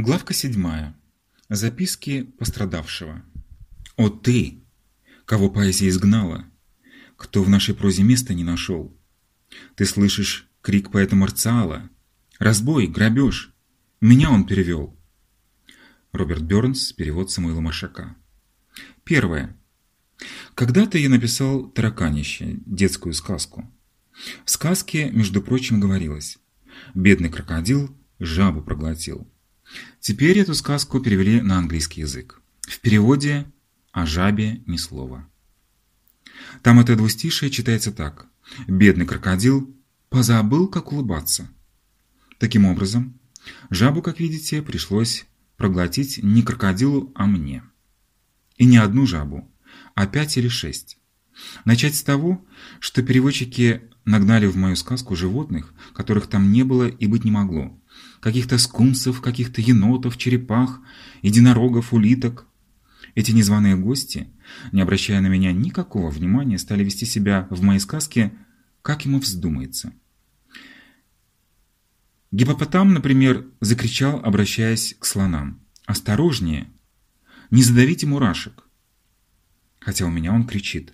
Главка седьмая. Записки пострадавшего. О ты, кого поэзия изгнала, кто в нашей прозе места не нашел. Ты слышишь крик поэта Марциала. Разбой, грабеж. Меня он перевел. Роберт Бёрнс, перевод Самуила Маршака. Первое. Когда-то я написал «Тараканище», детскую сказку. В сказке, между прочим, говорилось «Бедный крокодил жабу проглотил». Теперь эту сказку перевели на английский язык. В переводе о жабе ни слова. Там это двустишее читается так. «Бедный крокодил позабыл, как улыбаться». Таким образом, жабу, как видите, пришлось проглотить не крокодилу, а мне. И не одну жабу, а пять или шесть. Начать с того, что переводчики нагнали в мою сказку животных, которых там не было и быть не могло. Каких-то скунсов, каких-то енотов, черепах, единорогов, улиток. Эти незваные гости, не обращая на меня никакого внимания, стали вести себя в моей сказке, как ему вздумается. Гипопотам, например, закричал, обращаясь к слонам. «Осторожнее! Не задавите мурашек!» Хотя у меня он кричит.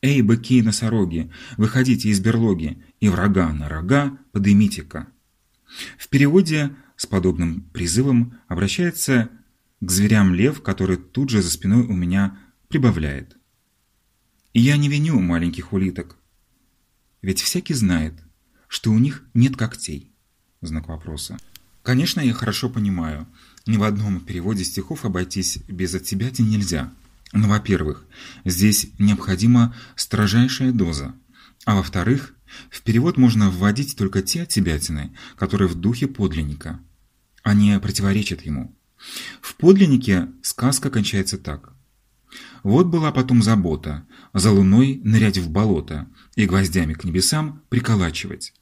«Эй, быки и носороги, выходите из берлоги, и врага на рога подымите-ка!» В переводе с подобным призывом обращается к зверям лев, который тут же за спиной у меня прибавляет. И я не виню маленьких улиток, ведь всякий знает, что у них нет когтей. Знак вопроса. Конечно, я хорошо понимаю, ни в одном переводе стихов обойтись без от тебя нельзя. Но, во-первых, здесь необходима строжайшая доза, а во-вторых, в перевод можно вводить только те отсебятины, которые в духе подлинника. Они противоречат ему. В подлиннике сказка кончается так. Вот была потом забота, за луной нырять в болото и гвоздями к небесам приколачивать.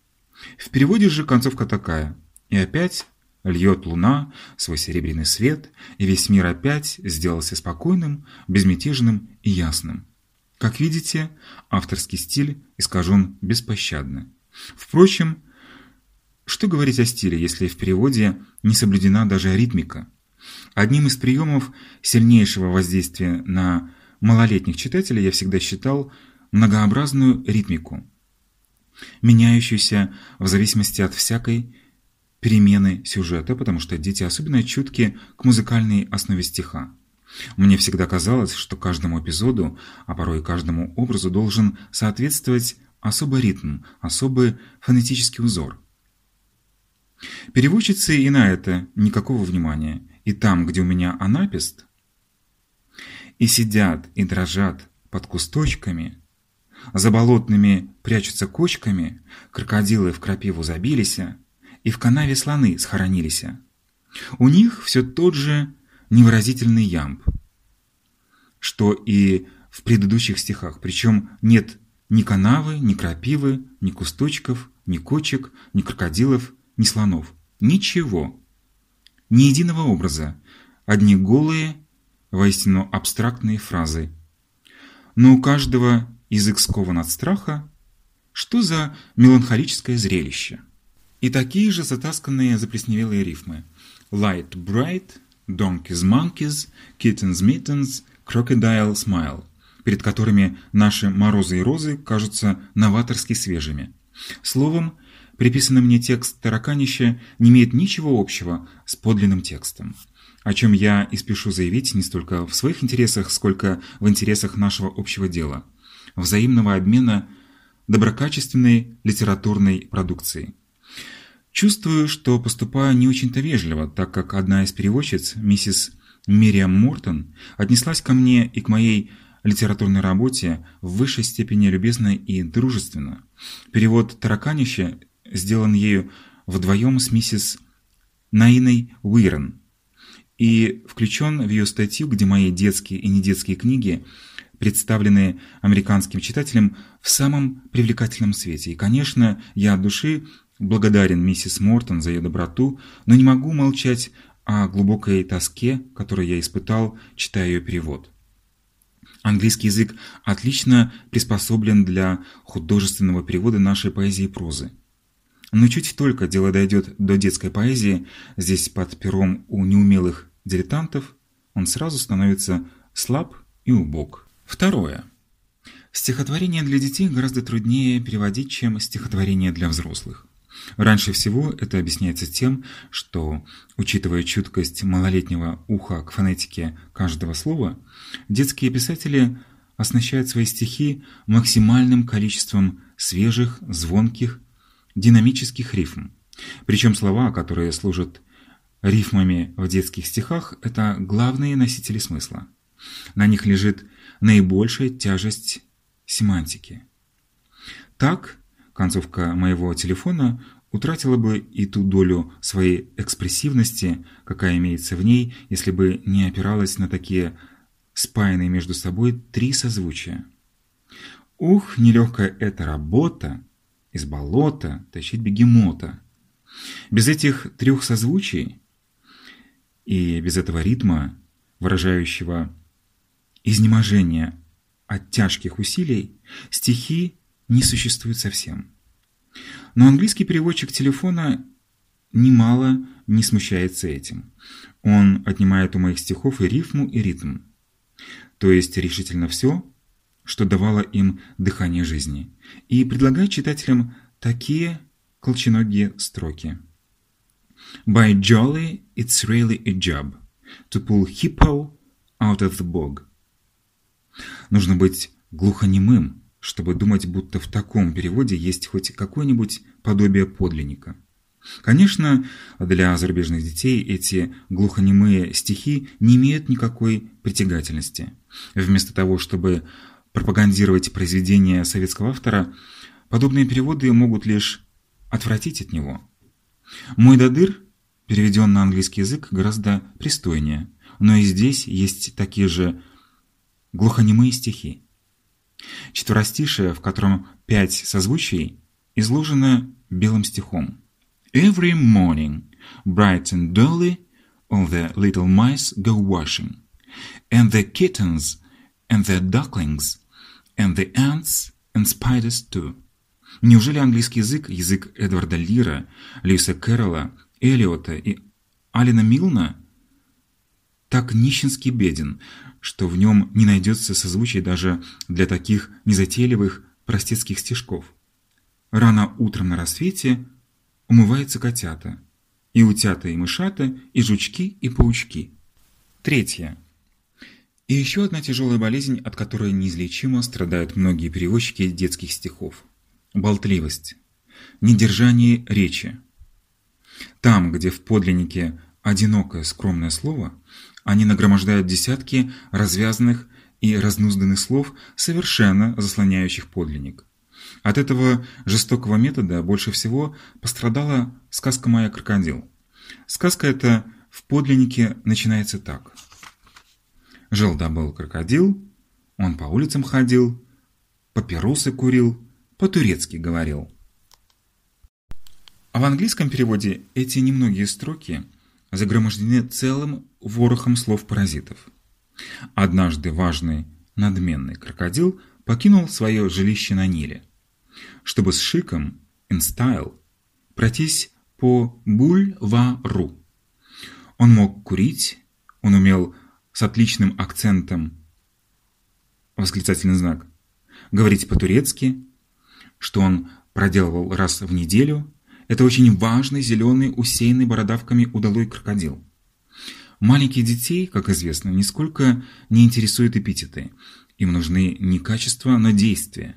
В переводе же концовка такая. И опять льет луна свой серебряный свет, и весь мир опять сделался спокойным, безмятежным и ясным. Как видите, авторский стиль искажен беспощадно. Впрочем, что говорить о стиле, если в переводе не соблюдена даже ритмика? Одним из приемов сильнейшего воздействия на малолетних читателей я всегда считал многообразную ритмику меняющуюся в зависимости от всякой перемены сюжета, потому что дети особенно чутки к музыкальной основе стиха. Мне всегда казалось, что каждому эпизоду, а порой и каждому образу должен соответствовать особый ритм, особый фонетический узор. Переводчицы и на это никакого внимания. И там, где у меня анапист, и сидят, и дрожат под кусточками, за болотными прячутся кочками, крокодилы в крапиву забились, и в канаве слоны схоронились. У них все тот же невыразительный ямб, что и в предыдущих стихах, причем нет ни канавы, ни крапивы, ни кусточков, ни кочек, ни крокодилов, ни слонов. Ничего. Ни единого образа. Одни голые, воистину абстрактные фразы. Но у каждого язык скован от страха, что за меланхолическое зрелище? И такие же затасканные заплесневелые рифмы. Light bright, donkeys monkeys, kittens mittens, crocodile smile, перед которыми наши морозы и розы кажутся новаторски свежими. Словом, приписанный мне текст «Тараканище» не имеет ничего общего с подлинным текстом, о чем я и спешу заявить не столько в своих интересах, сколько в интересах нашего общего дела – взаимного обмена доброкачественной литературной продукцией. Чувствую, что поступаю не очень-то вежливо, так как одна из переводчиц, миссис Мириам Мортон, отнеслась ко мне и к моей литературной работе в высшей степени любезно и дружественно. Перевод «Тараканище» сделан ею вдвоем с миссис Наиной Уирон и включен в ее статью, где мои детские и недетские книги – представленные американским читателям в самом привлекательном свете. И, конечно, я от души благодарен миссис Мортон за ее доброту, но не могу молчать о глубокой тоске, которую я испытал, читая ее перевод. Английский язык отлично приспособлен для художественного перевода нашей поэзии и прозы. Но чуть только дело дойдет до детской поэзии, здесь под пером у неумелых дилетантов, он сразу становится слаб и убог. Второе. Стихотворение для детей гораздо труднее переводить, чем стихотворение для взрослых. Раньше всего это объясняется тем, что, учитывая чуткость малолетнего уха к фонетике каждого слова, детские писатели оснащают свои стихи максимальным количеством свежих, звонких, динамических рифм. Причем слова, которые служат рифмами в детских стихах, это главные носители смысла. На них лежит наибольшая тяжесть семантики. Так, концовка моего телефона утратила бы и ту долю своей экспрессивности, какая имеется в ней, если бы не опиралась на такие спаянные между собой три созвучия. Ух, нелегкая эта работа, из болота тащить бегемота. Без этих трех созвучий и без этого ритма, выражающего изнеможение от тяжких усилий, стихи не существуют совсем. Но английский переводчик телефона немало не смущается этим. Он отнимает у моих стихов и рифму, и ритм. То есть решительно все, что давало им дыхание жизни, и предлагает читателям такие колченогие строки. By jolly, it's really a job to pull hippo out of the bog. Нужно быть глухонемым, чтобы думать, будто в таком переводе есть хоть какое-нибудь подобие подлинника. Конечно, для зарубежных детей эти глухонемые стихи не имеют никакой притягательности. Вместо того, чтобы пропагандировать произведения советского автора, подобные переводы могут лишь отвратить от него. «Мой дадыр» переведен на английский язык гораздо пристойнее, но и здесь есть такие же глухонемые стихи. Четверостишее, в котором пять созвучий, изложено белым стихом. Every morning, bright and early, all the little mice go washing, and the kittens, and the ducklings, and the ants, and spiders too. Неужели английский язык, язык Эдварда Лира, Льюиса Кэрролла, Эллиота и Алина Милна так нищенски беден, что в нем не найдется созвучий даже для таких незатейливых простецких стишков. Рано утром на рассвете умываются котята, и утята, и мышата, и жучки, и паучки. Третье. И еще одна тяжелая болезнь, от которой неизлечимо страдают многие переводчики детских стихов. Болтливость. Недержание речи. Там, где в подлиннике одинокое скромное слово, они нагромождают десятки развязанных и разнузданных слов, совершенно заслоняющих подлинник. От этого жестокого метода больше всего пострадала сказка «Моя крокодил». Сказка эта в подлиннике начинается так. Жил-да был крокодил, он по улицам ходил, папиросы курил, по-турецки говорил. А в английском переводе эти немногие строки – загромождены целым ворохом слов-паразитов. Однажды важный, надменный крокодил покинул свое жилище на Ниле, чтобы с шиком, in style, пройтись по бульвару. Он мог курить, он умел с отличным акцентом, восклицательный знак, говорить по-турецки, что он проделывал раз в неделю, это очень важный зеленый, усеянный бородавками удалой крокодил. Маленьких детей, как известно, нисколько не интересуют эпитеты. Им нужны не качества, но действия.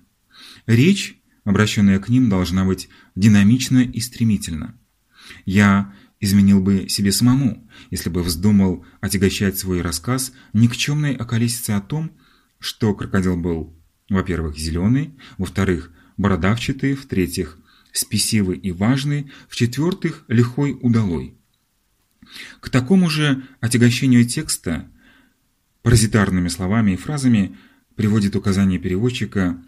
Речь, обращенная к ним, должна быть динамична и стремительна. Я изменил бы себе самому, если бы вздумал отягощать свой рассказ никчемной околесицей о том, что крокодил был, во-первых, зеленый, во-вторых, бородавчатый, в-третьих, спесивый и важный, в-четвертых, лихой удалой. К такому же отягощению текста паразитарными словами и фразами приводит указание переводчика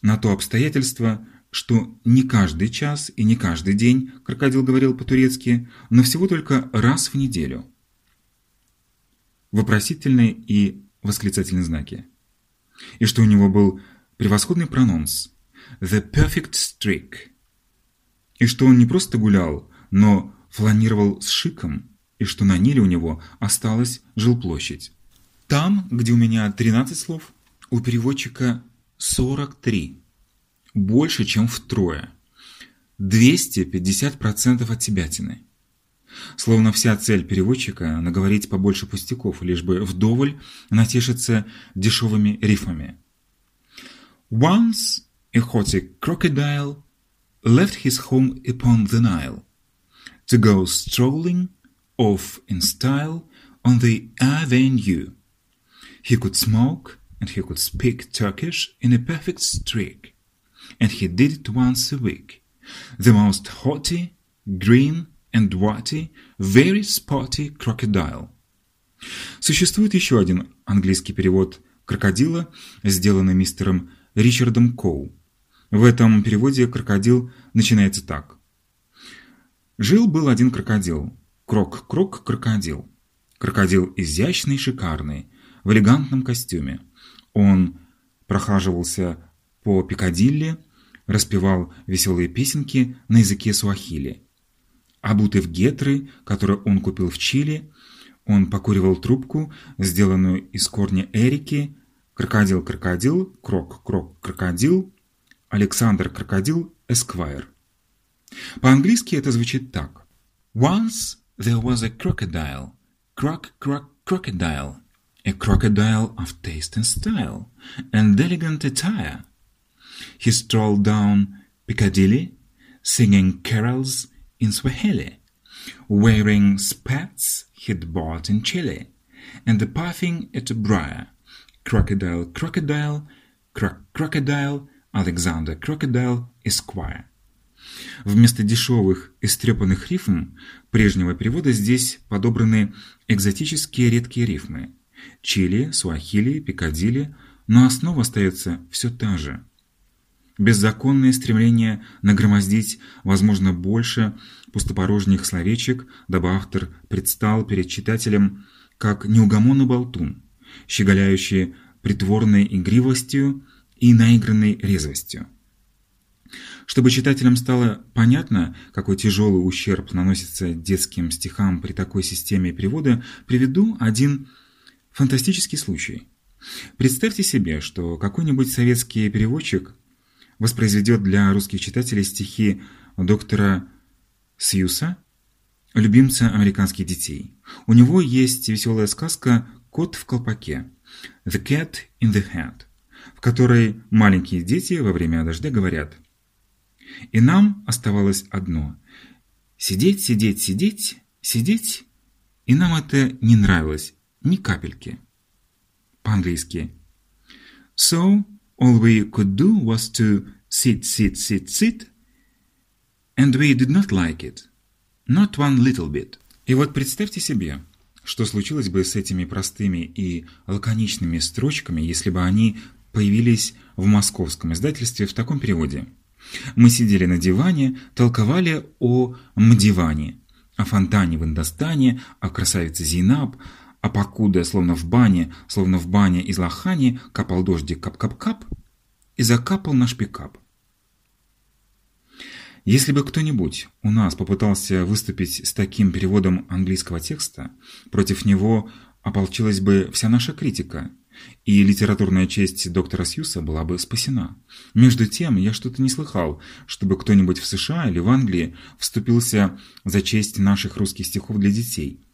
на то обстоятельство, что не каждый час и не каждый день крокодил говорил по-турецки, но всего только раз в неделю. Вопросительные и восклицательные знаки. И что у него был превосходный прононс – The perfect streak. и что он не просто гулял, но фланировал с шиком, и что на Ниле у него осталась жилплощадь. Там, где у меня 13 слов, у переводчика 43. Больше, чем втрое. 250% от себятины. Словно вся цель переводчика – наговорить побольше пустяков, лишь бы вдоволь натешиться дешевыми рифмами. Once a haughty crocodile left his home upon the Nile to go strolling off in style on the avenue. He could smoke and he could speak Turkish in a perfect streak, and he did it once a week. The most haughty, green and whitey, very spotty crocodile. Существует еще один английский перевод крокодила, сделанный мистером Ричардом Коу. В этом переводе крокодил начинается так. Жил-был один крокодил. Крок-крок крокодил. Крокодил изящный, шикарный, в элегантном костюме. Он прохаживался по Пикадилли, распевал веселые песенки на языке суахили. Обутый в гетры, которые он купил в Чили, он покуривал трубку, сделанную из корня эрики, крокодил-крокодил, крок-крок-крокодил, Александр-крокодил, эсквайр. По-английски это звучит так. Once there was a crocodile, croc-croc-crocodile, a crocodile of taste and style, and elegant attire. He strolled down Piccadilly, singing carols in Swahili, wearing spats he'd bought in Chile, and puffing at a briar. Crocodile, crocodile, croc crocodile, Alexander Crocodile, Esquire. Вместо дешевых истрепанных рифм прежнего перевода здесь подобраны экзотические редкие рифмы. Чили, Суахили, Пикадилли, но основа остается все та же. Беззаконное стремление нагромоздить, возможно, больше пустопорожних словечек, дабы автор предстал перед читателем как неугомонный болтун, щеголяющий притворной игривостью и наигранной резвостью. Чтобы читателям стало понятно, какой тяжелый ущерб наносится детским стихам при такой системе перевода, приведу один фантастический случай. Представьте себе, что какой-нибудь советский переводчик воспроизведет для русских читателей стихи доктора Сьюса, любимца американских детей. У него есть веселая сказка «Кот в колпаке» «The Cat in the Hat», в которой маленькие дети во время дождя говорят и нам оставалось одно – сидеть, сидеть, сидеть, сидеть, и нам это не нравилось ни капельки. По-английски. So, all we could do was to sit, sit, sit, sit, and we did not like it. Not one little bit. И вот представьте себе, что случилось бы с этими простыми и лаконичными строчками, если бы они появились в московском издательстве в таком переводе – мы сидели на диване, толковали о Мдиване, о фонтане в Индостане, о красавице Зейнаб, а покуда, словно в бане, словно в бане из лохани, капал дождик кап-кап-кап, и закапал наш пикап. Если бы кто-нибудь у нас попытался выступить с таким переводом английского текста, против него ополчилась бы вся наша критика – и литературная честь доктора Сьюса была бы спасена. Между тем, я что-то не слыхал, чтобы кто-нибудь в США или в Англии вступился за честь наших русских стихов для детей,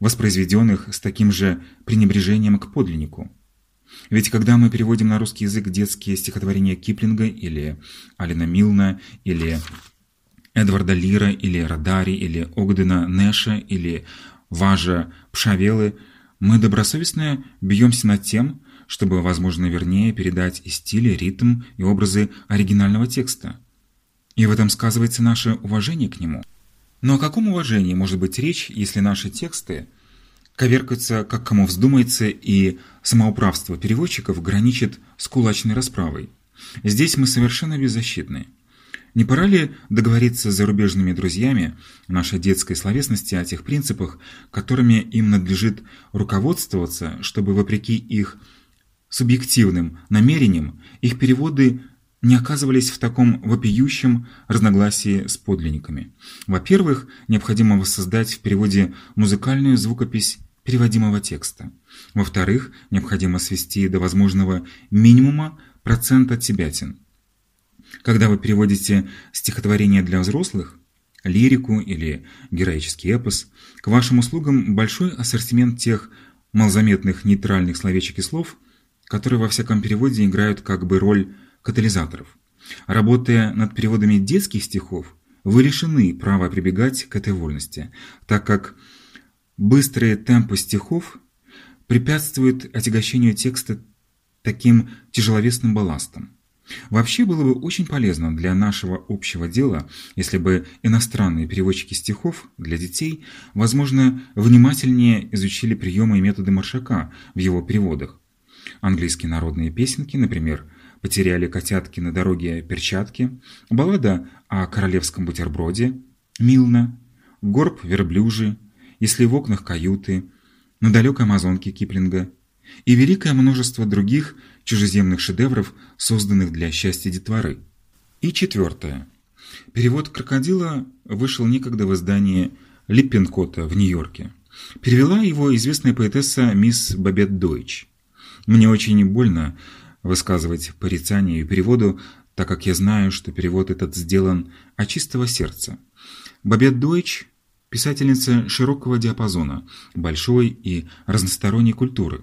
воспроизведенных с таким же пренебрежением к подлиннику. Ведь когда мы переводим на русский язык детские стихотворения Киплинга или Алина Милна или Эдварда Лира или Радари или Огдена Нэша или Важа Пшавелы – мы добросовестно бьемся над тем, чтобы, возможно, вернее передать и стиль, ритм, и образы оригинального текста. И в этом сказывается наше уважение к нему. Но о каком уважении может быть речь, если наши тексты коверкаются, как кому вздумается, и самоуправство переводчиков граничит с кулачной расправой? Здесь мы совершенно беззащитны. Не пора ли договориться с зарубежными друзьями нашей детской словесности о тех принципах, которыми им надлежит руководствоваться, чтобы, вопреки их субъективным намерениям, их переводы не оказывались в таком вопиющем разногласии с подлинниками. Во-первых, необходимо воссоздать в переводе музыкальную звукопись переводимого текста. Во-вторых, необходимо свести до возможного минимума процент отсебятин. Когда вы переводите стихотворение для взрослых, лирику или героический эпос, к вашим услугам большой ассортимент тех малозаметных нейтральных словечек и слов, которые во всяком переводе играют как бы роль катализаторов. Работая над переводами детских стихов, вы лишены права прибегать к этой вольности, так как быстрые темпы стихов препятствуют отягощению текста таким тяжеловесным балластом. Вообще было бы очень полезно для нашего общего дела, если бы иностранные переводчики стихов для детей, возможно, внимательнее изучили приемы и методы Маршака в его переводах. Английские народные песенки, например, «Потеряли котятки на дороге перчатки», баллада о королевском бутерброде, Милна, горб верблюжий, если в окнах каюты, на далекой Амазонке Киплинга и великое множество других чужеземных шедевров, созданных для счастья детворы. И четвертое. Перевод «Крокодила» вышел некогда в издании Липпенкота в Нью-Йорке. Перевела его известная поэтесса мисс Бабет Дойч. Мне очень больно высказывать порицание и переводу, так как я знаю, что перевод этот сделан от чистого сердца. Бабет Дойч – писательница широкого диапазона, большой и разносторонней культуры.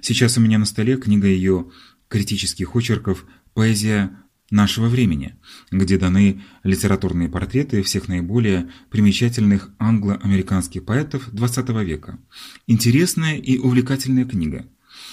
Сейчас у меня на столе книга ее критических очерков «Поэзия нашего времени», где даны литературные портреты всех наиболее примечательных англо-американских поэтов XX века. Интересная и увлекательная книга.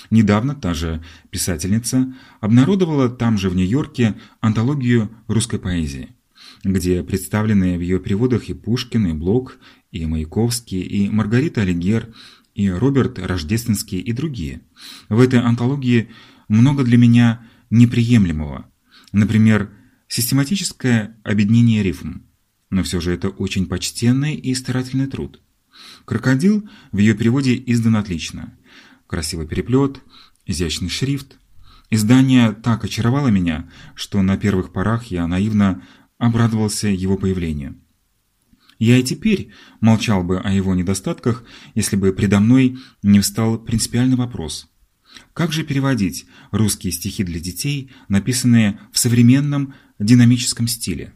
Недавно та же писательница обнародовала там же в Нью-Йорке антологию русской поэзии, где представлены в ее переводах и Пушкин, и Блок, и Маяковский, и Маргарита Алигер, и Роберт Рождественский и другие. В этой антологии много для меня неприемлемого. Например, систематическое объединение рифм. Но все же это очень почтенный и старательный труд. «Крокодил» в ее переводе издан отлично красивый переплет, изящный шрифт. Издание так очаровало меня, что на первых порах я наивно обрадовался его появлению. Я и теперь молчал бы о его недостатках, если бы предо мной не встал принципиальный вопрос. Как же переводить русские стихи для детей, написанные в современном динамическом стиле?